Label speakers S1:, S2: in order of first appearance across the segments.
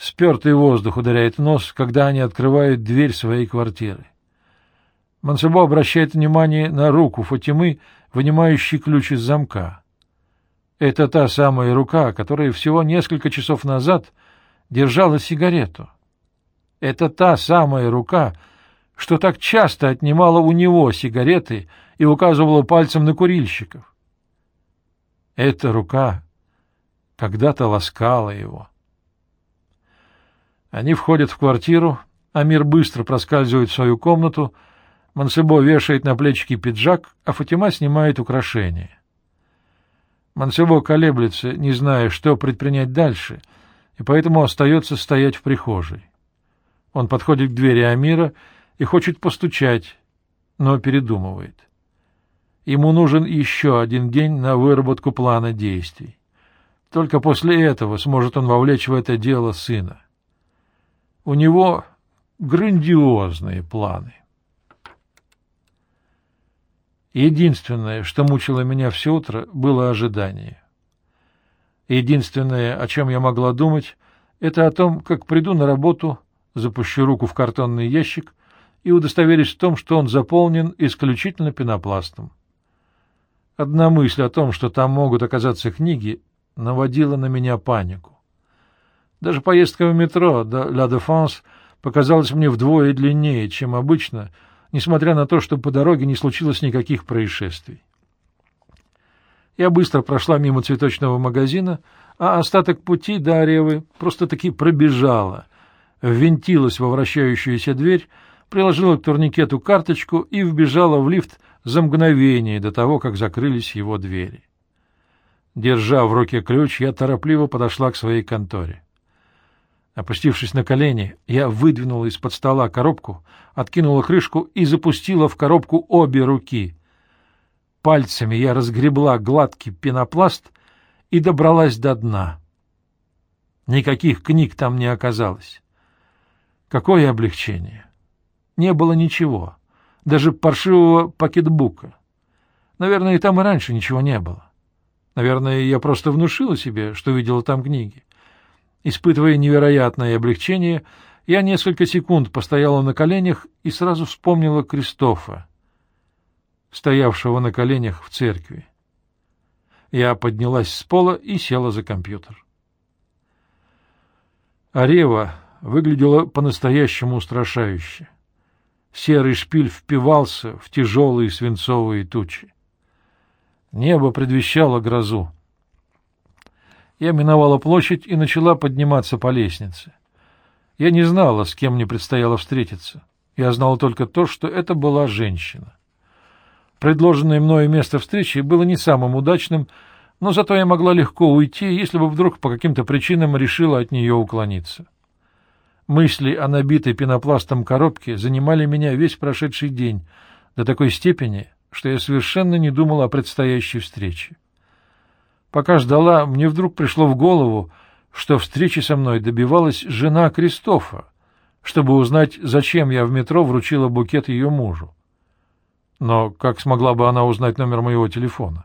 S1: Спертый воздух ударяет нос, когда они открывают дверь своей квартиры. Мансебо обращает внимание на руку Фатимы, вынимающий ключ из замка. Это та самая рука, которая всего несколько часов назад держала сигарету. Это та самая рука, что так часто отнимала у него сигареты и указывала пальцем на курильщиков. Эта рука когда-то ласкала его. Они входят в квартиру, Амир быстро проскальзывает в свою комнату, Мансебо вешает на плечики пиджак, а Фатима снимает украшения. Мансебо колеблется, не зная, что предпринять дальше, и поэтому остается стоять в прихожей. Он подходит к двери Амира и хочет постучать, но передумывает. Ему нужен еще один день на выработку плана действий. Только после этого сможет он вовлечь в это дело сына. У него грандиозные планы. Единственное, что мучило меня все утро, было ожидание. Единственное, о чем я могла думать, это о том, как приду на работу, запущу руку в картонный ящик и удостоверюсь в том, что он заполнен исключительно пенопластом. Одна мысль о том, что там могут оказаться книги, наводила на меня панику. Даже поездка в метро до Ла Дефанс показалась мне вдвое длиннее, чем обычно, несмотря на то, что по дороге не случилось никаких происшествий. Я быстро прошла мимо цветочного магазина, а остаток пути до Оревы просто-таки пробежала, ввинтилась во вращающуюся дверь, приложила к турникету карточку и вбежала в лифт за мгновение до того, как закрылись его двери. Держа в руке ключ, я торопливо подошла к своей конторе. Опустившись на колени, я выдвинула из-под стола коробку, откинула крышку и запустила в коробку обе руки. Пальцами я разгребла гладкий пенопласт и добралась до дна. Никаких книг там не оказалось. Какое облегчение! Не было ничего, даже паршивого пакетбука. Наверное, и там и раньше ничего не было. Наверное, я просто внушила себе, что видела там книги. Испытывая невероятное облегчение, я несколько секунд постояла на коленях и сразу вспомнила Кристофа, стоявшего на коленях в церкви. Я поднялась с пола и села за компьютер. Арева выглядела по-настоящему устрашающе. Серый шпиль впивался в тяжелые свинцовые тучи. Небо предвещало грозу. Я миновала площадь и начала подниматься по лестнице. Я не знала, с кем мне предстояло встретиться. Я знала только то, что это была женщина. Предложенное мною место встречи было не самым удачным, но зато я могла легко уйти, если бы вдруг по каким-то причинам решила от нее уклониться. Мысли о набитой пенопластом коробке занимали меня весь прошедший день до такой степени, что я совершенно не думала о предстоящей встрече. Пока ждала, мне вдруг пришло в голову, что встречи со мной добивалась жена Кристофа, чтобы узнать, зачем я в метро вручила букет ее мужу. Но как смогла бы она узнать номер моего телефона?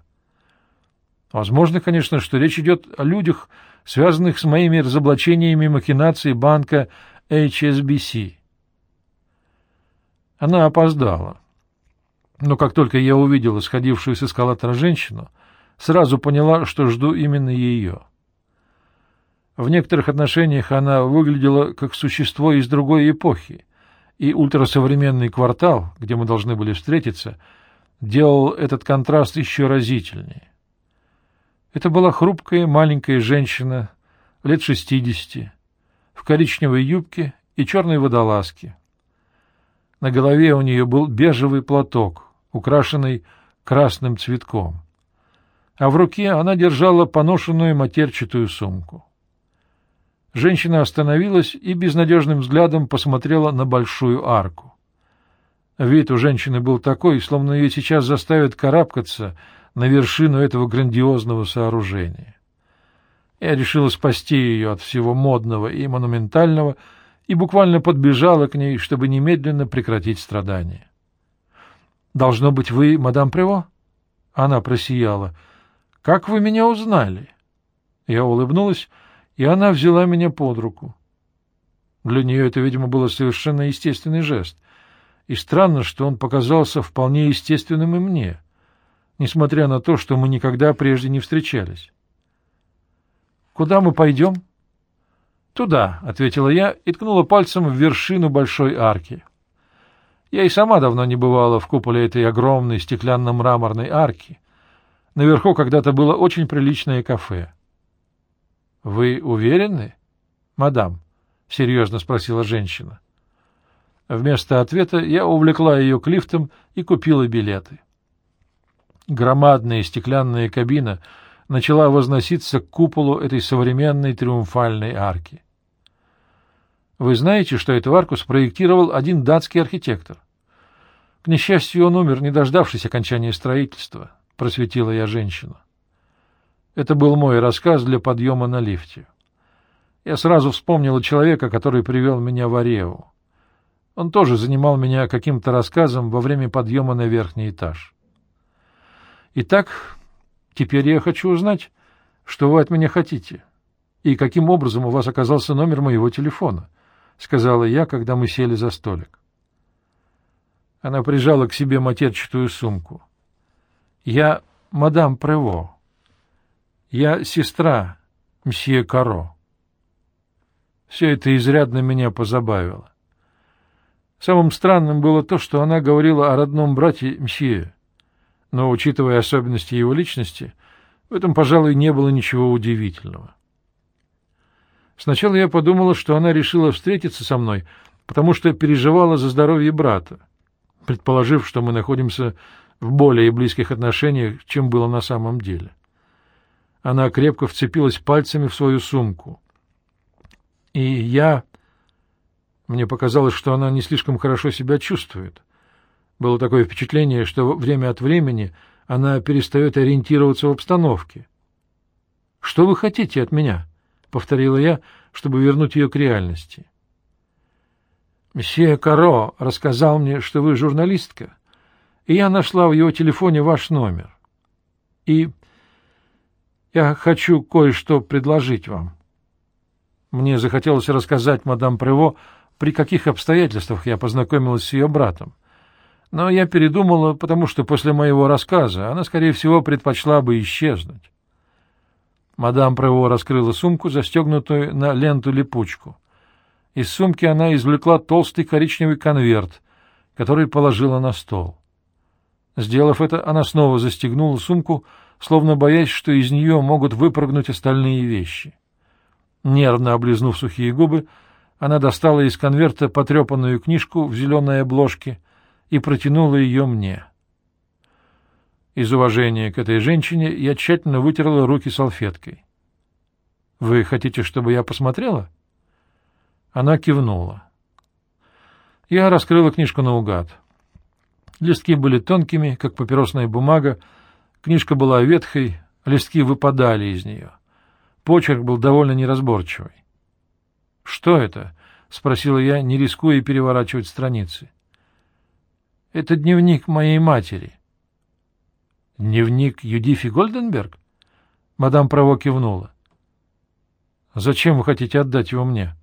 S1: Возможно, конечно, что речь идет о людях, связанных с моими разоблачениями махинаций банка HSBC. Она опоздала. Но как только я увидела сходившую с эскалатора женщину, сразу поняла, что жду именно ее. В некоторых отношениях она выглядела как существо из другой эпохи, и ультрасовременный квартал, где мы должны были встретиться, делал этот контраст еще разительнее. Это была хрупкая маленькая женщина, лет шестидесяти, в коричневой юбке и черной водолазке. На голове у нее был бежевый платок, украшенный красным цветком а в руке она держала поношенную матерчатую сумку. Женщина остановилась и безнадежным взглядом посмотрела на большую арку. Вид у женщины был такой, словно ее сейчас заставят карабкаться на вершину этого грандиозного сооружения. Я решила спасти ее от всего модного и монументального и буквально подбежала к ней, чтобы немедленно прекратить страдания. — Должно быть, вы мадам Приво? Она просияла — как вы меня узнали? Я улыбнулась, и она взяла меня под руку. Для нее это, видимо, было совершенно естественный жест. И странно, что он показался вполне естественным и мне, несмотря на то, что мы никогда прежде не встречались. «Куда мы пойдем?» «Туда», — ответила я и ткнула пальцем в вершину большой арки. Я и сама давно не бывала в куполе этой огромной стеклянно-мраморной арки. Наверху когда-то было очень приличное кафе. — Вы уверены, мадам? — серьезно спросила женщина. Вместо ответа я увлекла ее к лифтам и купила билеты. Громадная стеклянная кабина начала возноситься к куполу этой современной триумфальной арки. Вы знаете, что эту арку спроектировал один датский архитектор? К несчастью, он умер, не дождавшись окончания строительства, — просветила я женщину. Это был мой рассказ для подъема на лифте. Я сразу вспомнила человека, который привел меня в Ареу. Он тоже занимал меня каким-то рассказом во время подъема на верхний этаж. Итак, теперь я хочу узнать, что вы от меня хотите, и каким образом у вас оказался номер моего телефона, — сказала я, когда мы сели за столик. Она прижала к себе матерчатую сумку. «Я мадам Прево. Я сестра мсье Каро». Все это изрядно меня позабавило. Самым странным было то, что она говорила о родном брате мсье, но, учитывая особенности его личности, в этом, пожалуй, не было ничего удивительного. Сначала я подумала, что она решила встретиться со мной, потому что переживала за здоровье брата предположив, что мы находимся в более близких отношениях, чем было на самом деле. Она крепко вцепилась пальцами в свою сумку. И я... Мне показалось, что она не слишком хорошо себя чувствует. Было такое впечатление, что время от времени она перестает ориентироваться в обстановке. «Что вы хотите от меня?» — повторила я, чтобы вернуть ее к реальности. Месье Каро рассказал мне, что вы журналистка, и я нашла в его телефоне ваш номер. И я хочу кое-что предложить вам. Мне захотелось рассказать мадам Прево, при каких обстоятельствах я познакомилась с ее братом. Но я передумала, потому что после моего рассказа она, скорее всего, предпочла бы исчезнуть. Мадам Прево раскрыла сумку, застегнутую на ленту-липучку. Из сумки она извлекла толстый коричневый конверт, который положила на стол. Сделав это, она снова застегнула сумку, словно боясь, что из нее могут выпрыгнуть остальные вещи. Нервно облизнув сухие губы, она достала из конверта потрепанную книжку в зеленой обложке и протянула ее мне. Из уважения к этой женщине я тщательно вытерла руки салфеткой. — Вы хотите, чтобы я посмотрела? — она кивнула. Я раскрыла книжку наугад. Листки были тонкими, как папиросная бумага, книжка была ветхой, листки выпадали из нее. Почерк был довольно неразборчивый. — Что это? — спросила я, не рискуя переворачивать страницы. — Это дневник моей матери. — Дневник Юдифи Гольденберг? Мадам Право кивнула. — Зачем вы хотите отдать его мне?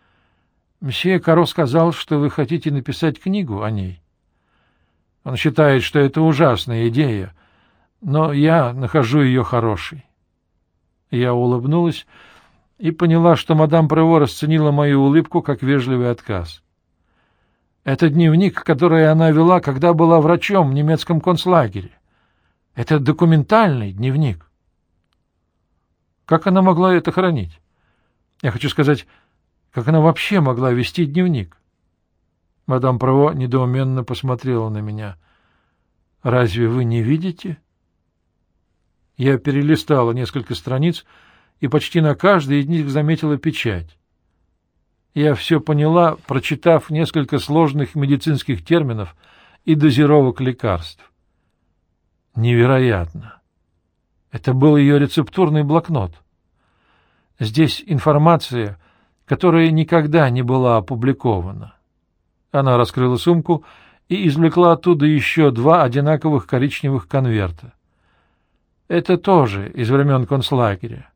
S1: — Мсье Каро сказал, что вы хотите написать книгу о ней. Он считает, что это ужасная идея, но я нахожу ее хорошей. Я улыбнулась и поняла, что мадам Прево расценила мою улыбку как вежливый отказ. Это дневник, который она вела, когда была врачом в немецком концлагере. Это документальный дневник. Как она могла это хранить? Я хочу сказать, как она вообще могла вести дневник? Мадам Право недоуменно посмотрела на меня. «Разве вы не видите?» Я перелистала несколько страниц и почти на каждой из них заметила печать. Я все поняла, прочитав несколько сложных медицинских терминов и дозировок лекарств. Невероятно! Это был ее рецептурный блокнот. Здесь информация которая никогда не была опубликована. Она раскрыла сумку и извлекла оттуда еще два одинаковых коричневых конверта. Это тоже из времен концлагеря.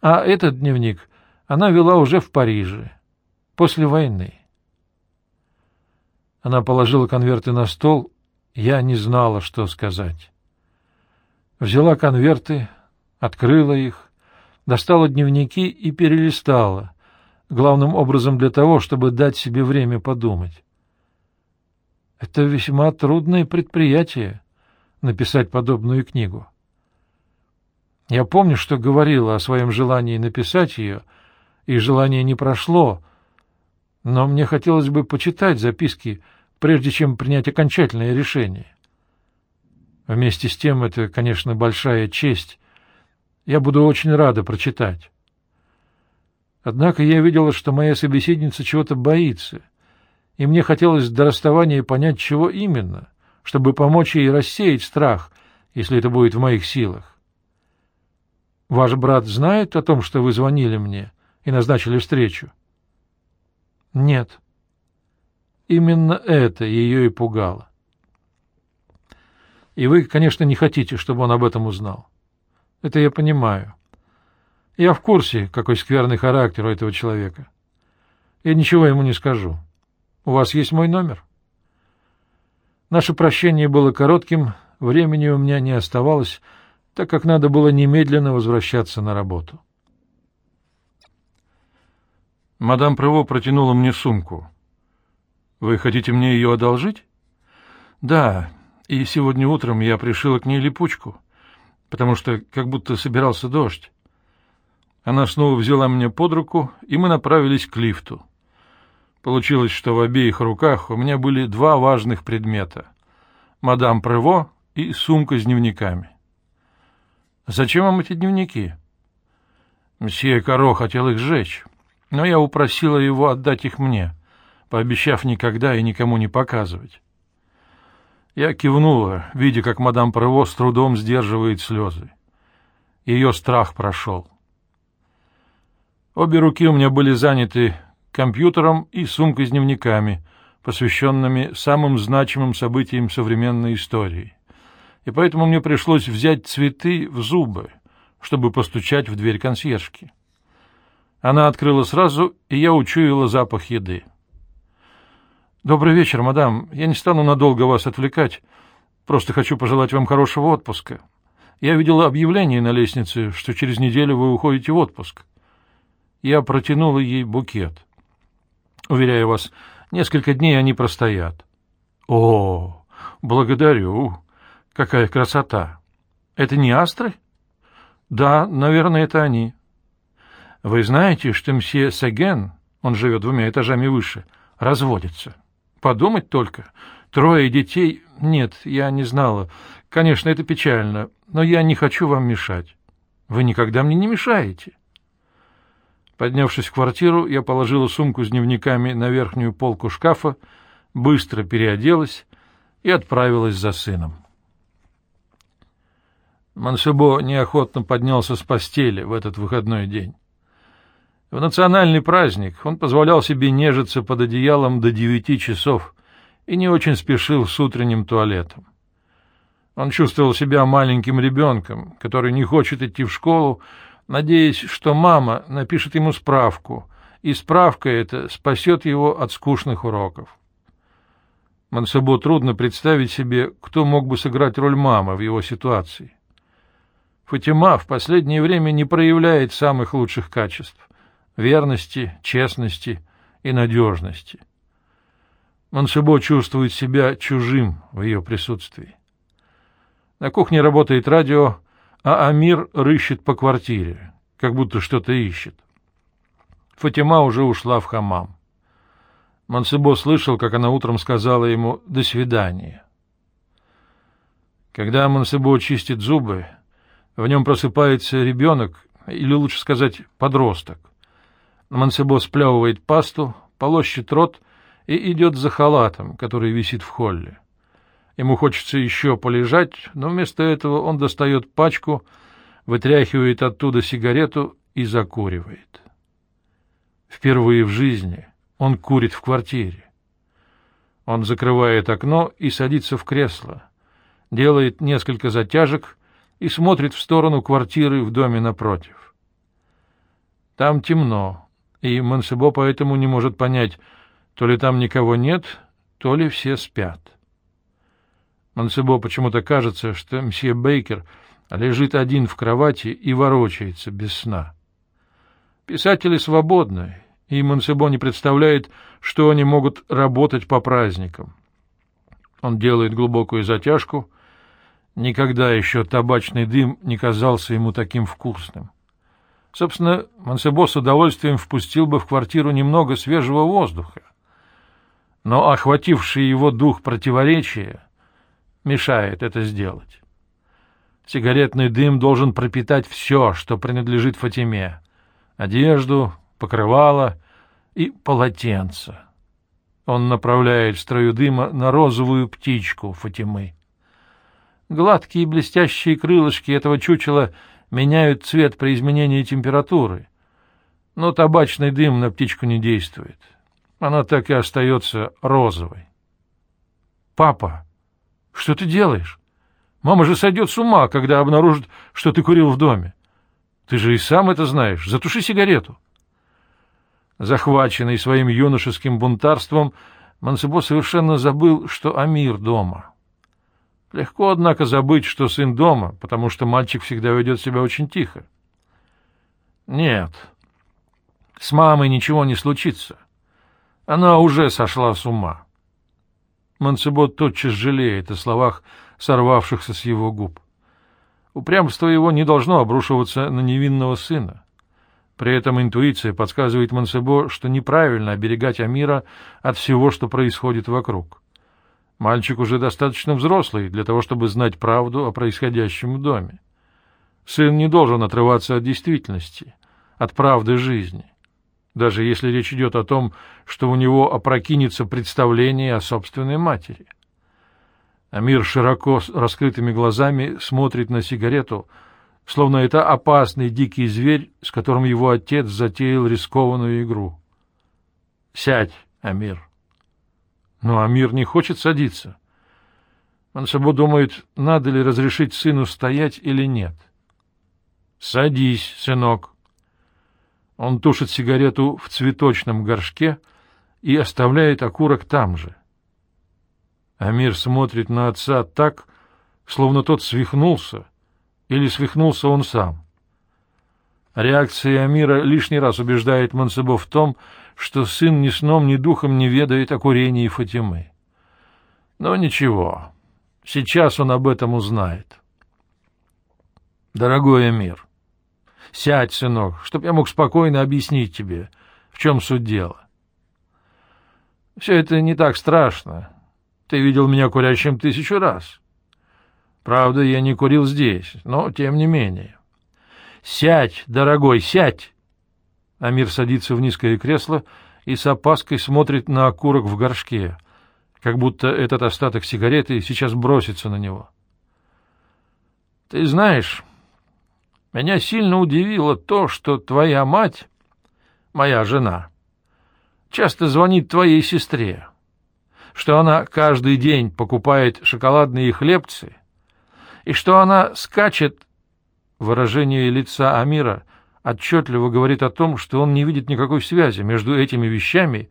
S1: А этот дневник она вела уже в Париже. после войны. Она положила конверты на стол, я не знала, что сказать. Взяла конверты, открыла их, достала дневники и перелистала, главным образом для того, чтобы дать себе время подумать. Это весьма трудное предприятие — написать подобную книгу. Я помню, что говорила о своем желании написать ее, и желание не прошло, но мне хотелось бы почитать записки, прежде чем принять окончательное решение. Вместе с тем это, конечно, большая честь. Я буду очень рада прочитать. Однако я видела, что моя собеседница чего-то боится, и мне хотелось до расставания понять, чего именно, чтобы помочь ей рассеять страх, если это будет в моих силах. Ваш брат знает о том, что вы звонили мне и назначили встречу? Нет. Именно это ее и пугало. И вы, конечно, не хотите, чтобы он об этом узнал. Это я понимаю. Я в курсе, какой скверный характер у этого человека. Я ничего ему не скажу. У вас есть мой номер? Наше прощение было коротким, времени у меня не оставалось, так как надо было немедленно возвращаться на работу. Мадам Прево протянула мне сумку. «Вы хотите мне ее одолжить?» «Да, и сегодня утром я пришила к ней липучку, потому что как будто собирался дождь. Она снова взяла меня под руку, и мы направились к лифту. Получилось, что в обеих руках у меня были два важных предмета — мадам Прево и сумка с дневниками. Зачем вам эти дневники? Мсье Каро хотел их сжечь, но я упросила его отдать их мне, пообещав никогда и никому не показывать. Я кивнула, видя, как мадам Прево с трудом сдерживает слезы. Ее страх прошел. Обе руки у меня были заняты компьютером и сумкой с дневниками, посвященными самым значимым событиям современной истории и поэтому мне пришлось взять цветы в зубы, чтобы постучать в дверь консьержки. Она открыла сразу, и я учуяла запах еды. «Добрый вечер, мадам. Я не стану надолго вас отвлекать. Просто хочу пожелать вам хорошего отпуска. Я видела объявление на лестнице, что через неделю вы уходите в отпуск». Я протянула ей букет. Уверяю вас, несколько дней они простоят. «О, благодарю!» Какая красота! Это не астры? Да, наверное, это они. Вы знаете, что мсье Саген, он живет двумя этажами выше, разводится. Подумать только. Трое детей... Нет, я не знала. Конечно, это печально, но я не хочу вам мешать. Вы никогда мне не мешаете. Поднявшись в квартиру, я положила сумку с дневниками на верхнюю полку шкафа, быстро переоделась и отправилась за сыном. Мансебо неохотно поднялся с постели в этот выходной день. В национальный праздник он позволял себе нежиться под одеялом до девяти часов и не очень спешил с утренним туалетом. Он чувствовал себя маленьким ребенком, который не хочет идти в школу, надеясь, что мама напишет ему справку, и справка эта спасет его от скучных уроков. Мансебо трудно представить себе, кто мог бы сыграть роль мамы в его ситуации. Фатима в последнее время не проявляет самых лучших качеств — верности, честности и надежности. Мансебо чувствует себя чужим в ее присутствии. На кухне работает радио, а Амир рыщет по квартире, как будто что-то ищет. Фатима уже ушла в хамам. Мансебо слышал, как она утром сказала ему «до свидания». Когда Мансебо чистит зубы, в нем просыпается ребенок, или лучше сказать, подросток. Мансебо сплевывает пасту, полощет рот и идет за халатом, который висит в холле. Ему хочется еще полежать, но вместо этого он достает пачку, вытряхивает оттуда сигарету и закуривает. Впервые в жизни он курит в квартире. Он закрывает окно и садится в кресло, делает несколько затяжек и смотрит в сторону квартиры в доме напротив. Там темно, и Мансебо поэтому не может понять, то ли там никого нет, то ли все спят. Мансебо почему-то кажется, что мсье Бейкер лежит один в кровати и ворочается без сна. Писатели свободны, и Мансебо не представляет, что они могут работать по праздникам. Он делает глубокую затяжку. Никогда еще табачный дым не казался ему таким вкусным. Собственно, Мансебо с удовольствием впустил бы в квартиру немного свежего воздуха. Но охвативший его дух противоречия мешает это сделать. Сигаретный дым должен пропитать все, что принадлежит Фатиме. Одежду, покрывало и полотенце. Он направляет строю дыма на розовую птичку Фатимы. Гладкие блестящие крылышки этого чучела меняют цвет при изменении температуры, но табачный дым на птичку не действует. Она так и остается розовой. «Папа, что ты делаешь? Мама же сойдет с ума, когда обнаружит, что ты курил в доме. Ты же и сам это знаешь. Затуши сигарету». Захваченный своим юношеским бунтарством, Мансебо совершенно забыл, что Амир дома. Легко, однако, забыть, что сын дома, потому что мальчик всегда ведет себя очень тихо. Нет, с мамой ничего не случится. Она уже сошла с ума. Мансебо тотчас жалеет о словах, сорвавшихся с его губ. Упрямство его не должно обрушиваться на невинного сына. При этом интуиция подсказывает Мансебо, что неправильно оберегать Амира от всего, что происходит вокруг. Мальчик уже достаточно взрослый для того, чтобы знать правду о происходящем в доме. Сын не должен отрываться от действительности, от правды жизни, даже если речь идет о том, что у него опрокинется представление о собственной матери. Амир широко раскрытыми глазами смотрит на сигарету — словно это опасный дикий зверь, с которым его отец затеял рискованную игру. «Сядь, Амир». Но Амир не хочет садиться. Он собой думает, надо ли разрешить сыну стоять или нет. «Садись, сынок». Он тушит сигарету в цветочном горшке и оставляет окурок там же. Амир смотрит на отца так, словно тот свихнулся, или свихнулся он сам? Реакция Амира лишний раз убеждает Мансебо в том, что сын ни сном, ни духом не ведает о курении Фатимы. Но ничего, сейчас он об этом узнает. Дорогой Амир, сядь, сынок, чтоб я мог спокойно объяснить тебе, в чем суть дела. Все это не так страшно. Ты видел меня курящим тысячу раз. Правда, я не курил здесь, но тем не менее. Сядь, дорогой, сядь. Амир садится в низкое кресло и с опаской смотрит на окурок в горшке, как будто этот остаток сигареты сейчас бросится на него. Ты знаешь, меня сильно удивило то, что твоя мать, моя жена, часто звонит твоей сестре, что она каждый день покупает шоколадные хлебцы и что она скачет... Выражение лица Амира отчетливо говорит о том, что он не видит никакой связи между этими вещами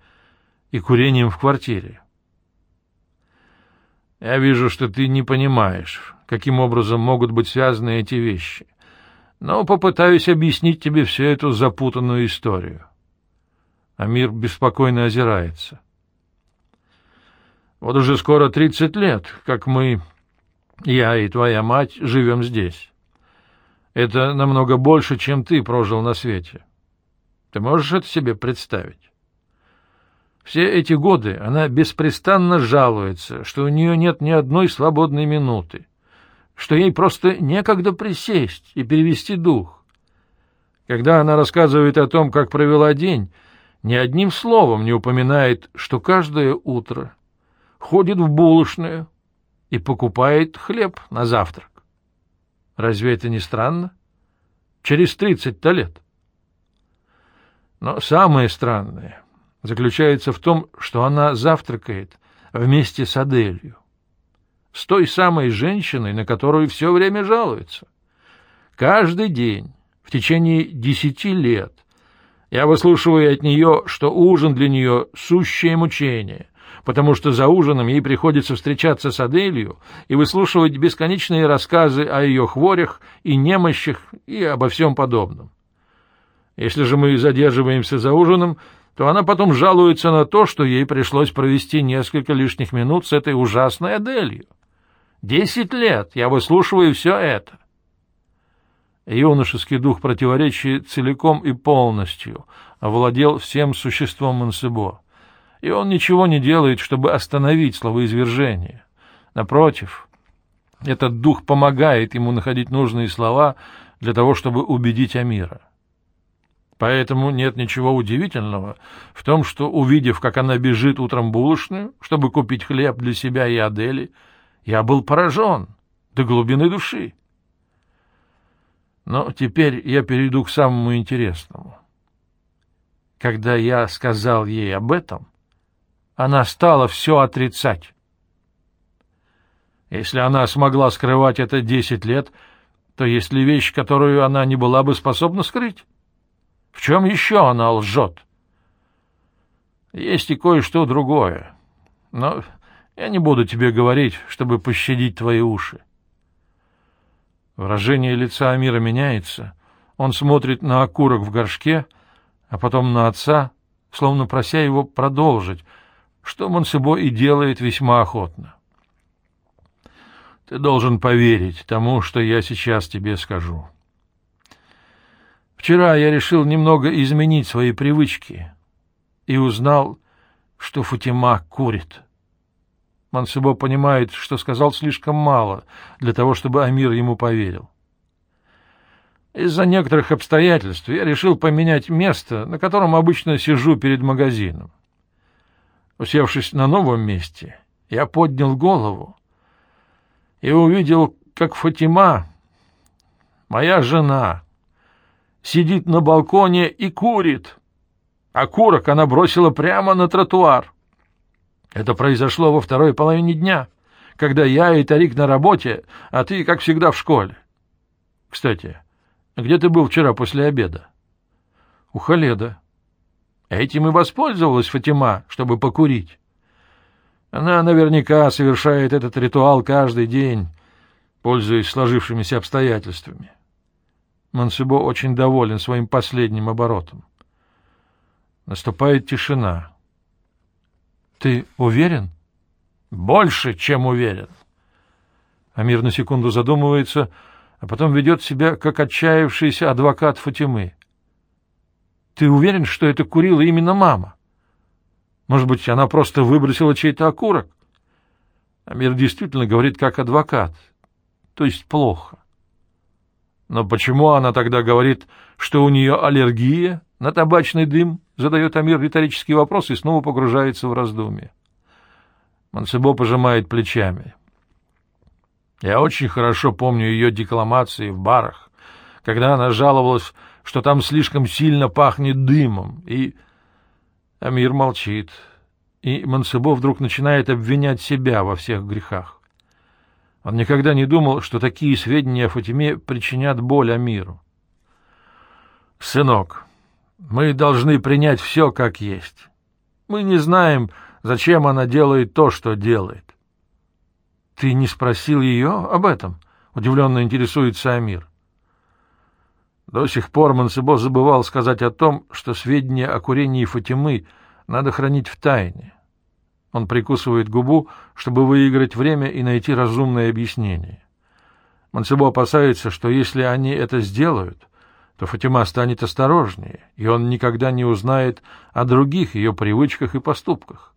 S1: и курением в квартире. Я вижу, что ты не понимаешь, каким образом могут быть связаны эти вещи, но попытаюсь объяснить тебе всю эту запутанную историю. Амир беспокойно озирается. Вот уже скоро тридцать лет, как мы я и твоя мать живем здесь. Это намного больше, чем ты прожил на свете. Ты можешь это себе представить? Все эти годы она беспрестанно жалуется, что у нее нет ни одной свободной минуты, что ей просто некогда присесть и перевести дух. Когда она рассказывает о том, как провела день, ни одним словом не упоминает, что каждое утро ходит в булочную, и покупает хлеб на завтрак. Разве это не странно? Через тридцать-то лет. Но самое странное заключается в том, что она завтракает вместе с Аделью, с той самой женщиной, на которую все время жалуется. Каждый день, в течение десяти лет, Я выслушиваю от нее, что ужин для нее — сущее мучение, потому что за ужином ей приходится встречаться с Аделью и выслушивать бесконечные рассказы о ее хворях и немощах и обо всем подобном. Если же мы задерживаемся за ужином, то она потом жалуется на то, что ей пришлось провести несколько лишних минут с этой ужасной Аделью. Десять лет я выслушиваю все это. Юношеский дух противоречия целиком и полностью овладел всем существом Мансебо, и он ничего не делает, чтобы остановить словоизвержение. Напротив, этот дух помогает ему находить нужные слова для того, чтобы убедить Амира. Поэтому нет ничего удивительного в том, что, увидев, как она бежит утром булочную, чтобы купить хлеб для себя и Адели, я был поражен до глубины души. Но теперь я перейду к самому интересному. Когда я сказал ей об этом, она стала все отрицать. Если она смогла скрывать это десять лет, то есть ли вещь, которую она не была бы способна скрыть? В чем еще она лжет? Есть и кое-что другое, но я не буду тебе говорить, чтобы пощадить твои уши. Выражение лица Амира меняется. Он смотрит на окурок в горшке, а потом на отца, словно прося его продолжить, что Монсебо и делает весьма охотно. Ты должен поверить тому, что я сейчас тебе скажу. Вчера я решил немного изменить свои привычки и узнал, что Фатима курит. Мансебо понимает, что сказал слишком мало для того, чтобы Амир ему поверил. Из-за некоторых обстоятельств я решил поменять место, на котором обычно сижу перед магазином. Усевшись на новом месте, я поднял голову и увидел, как Фатима, моя жена, сидит на балконе и курит. А курок она бросила прямо на тротуар. Это произошло во второй половине дня, когда я и Тарик на работе, а ты, как всегда, в школе. Кстати, где ты был вчера после обеда? У Халеда. Этим и воспользовалась Фатима, чтобы покурить. Она наверняка совершает этот ритуал каждый день, пользуясь сложившимися обстоятельствами. Мансебо очень доволен своим последним оборотом. Наступает тишина. — Ты уверен? — Больше, чем уверен. Амир на секунду задумывается, а потом ведет себя, как отчаявшийся адвокат Фатимы. — Ты уверен, что это курила именно мама? Может быть, она просто выбросила чей-то окурок? Амир действительно говорит как адвокат, то есть плохо. Но почему она тогда говорит, что у нее аллергия на табачный дым? Задает Амир риторический вопрос и снова погружается в раздумье. Мансебо пожимает плечами. Я очень хорошо помню ее декламации в барах, когда она жаловалась, что там слишком сильно пахнет дымом, и... Амир молчит, и Мансебо вдруг начинает обвинять себя во всех грехах. Он никогда не думал, что такие сведения о Фатиме причинят боль Амиру. «Сынок, мы должны принять все как есть. Мы не знаем, зачем она делает то, что делает». «Ты не спросил ее об этом?» — удивленно интересуется Амир. До сих пор Мансебо забывал сказать о том, что сведения о курении Фатимы надо хранить в тайне. Он прикусывает губу, чтобы выиграть время и найти разумное объяснение. Мансебо опасается, что если они это сделают, то Фатима станет осторожнее, и он никогда не узнает о других ее привычках и поступках.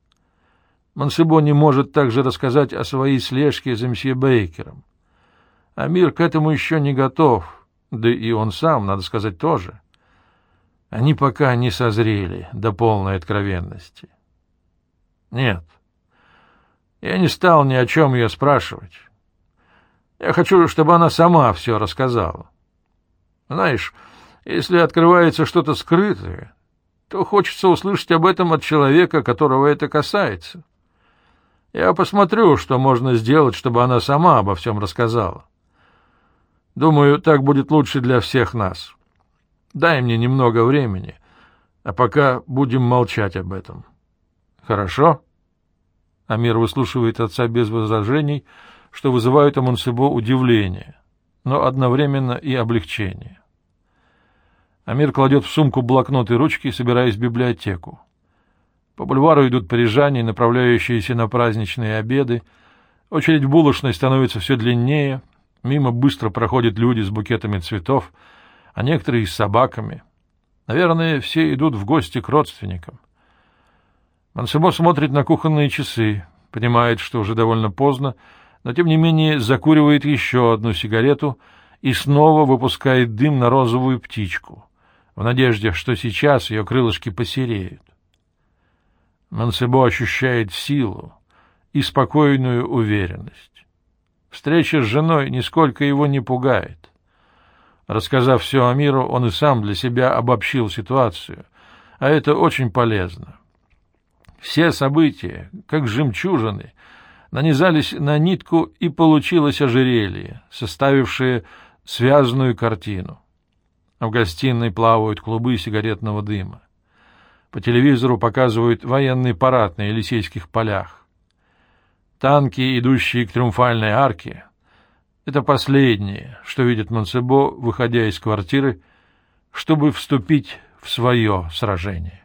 S1: Мансебо не может также рассказать о своей слежке за мсье Бейкером. А мир к этому еще не готов, да и он сам, надо сказать, тоже. Они пока не созрели до полной откровенности. Нет. Я не стал ни о чем ее спрашивать. Я хочу, чтобы она сама все рассказала. Знаешь, если открывается что-то скрытое, то хочется услышать об этом от человека, которого это касается. Я посмотрю, что можно сделать, чтобы она сама обо всем рассказала. Думаю, так будет лучше для всех нас. Дай мне немного времени, А пока будем молчать об этом. Хорошо? Амир выслушивает отца без возражений, что вызывает у Монсебо удивление, но одновременно и облегчение. Амир кладет в сумку блокнот и ручки, собираясь в библиотеку. По бульвару идут парижане, направляющиеся на праздничные обеды. Очередь в булочной становится все длиннее. Мимо быстро проходят люди с букетами цветов, а некоторые с собаками. Наверное, все идут в гости к родственникам. Мансебо смотрит на кухонные часы, понимает, что уже довольно поздно, но тем не менее закуривает еще одну сигарету и снова выпускает дым на розовую птичку, в надежде, что сейчас ее крылышки посереют. Мансебо ощущает силу и спокойную уверенность. Встреча с женой нисколько его не пугает. Рассказав все Амиру, он и сам для себя обобщил ситуацию, а это очень полезно. Все события, как жемчужины, нанизались на нитку, и получилось ожерелье, составившее связанную картину. В гостиной плавают клубы сигаретного дыма. По телевизору показывают военный парад на Елисейских полях. Танки, идущие к Триумфальной арке, — это последнее, что видит Монсебо, выходя из квартиры, чтобы вступить в свое сражение.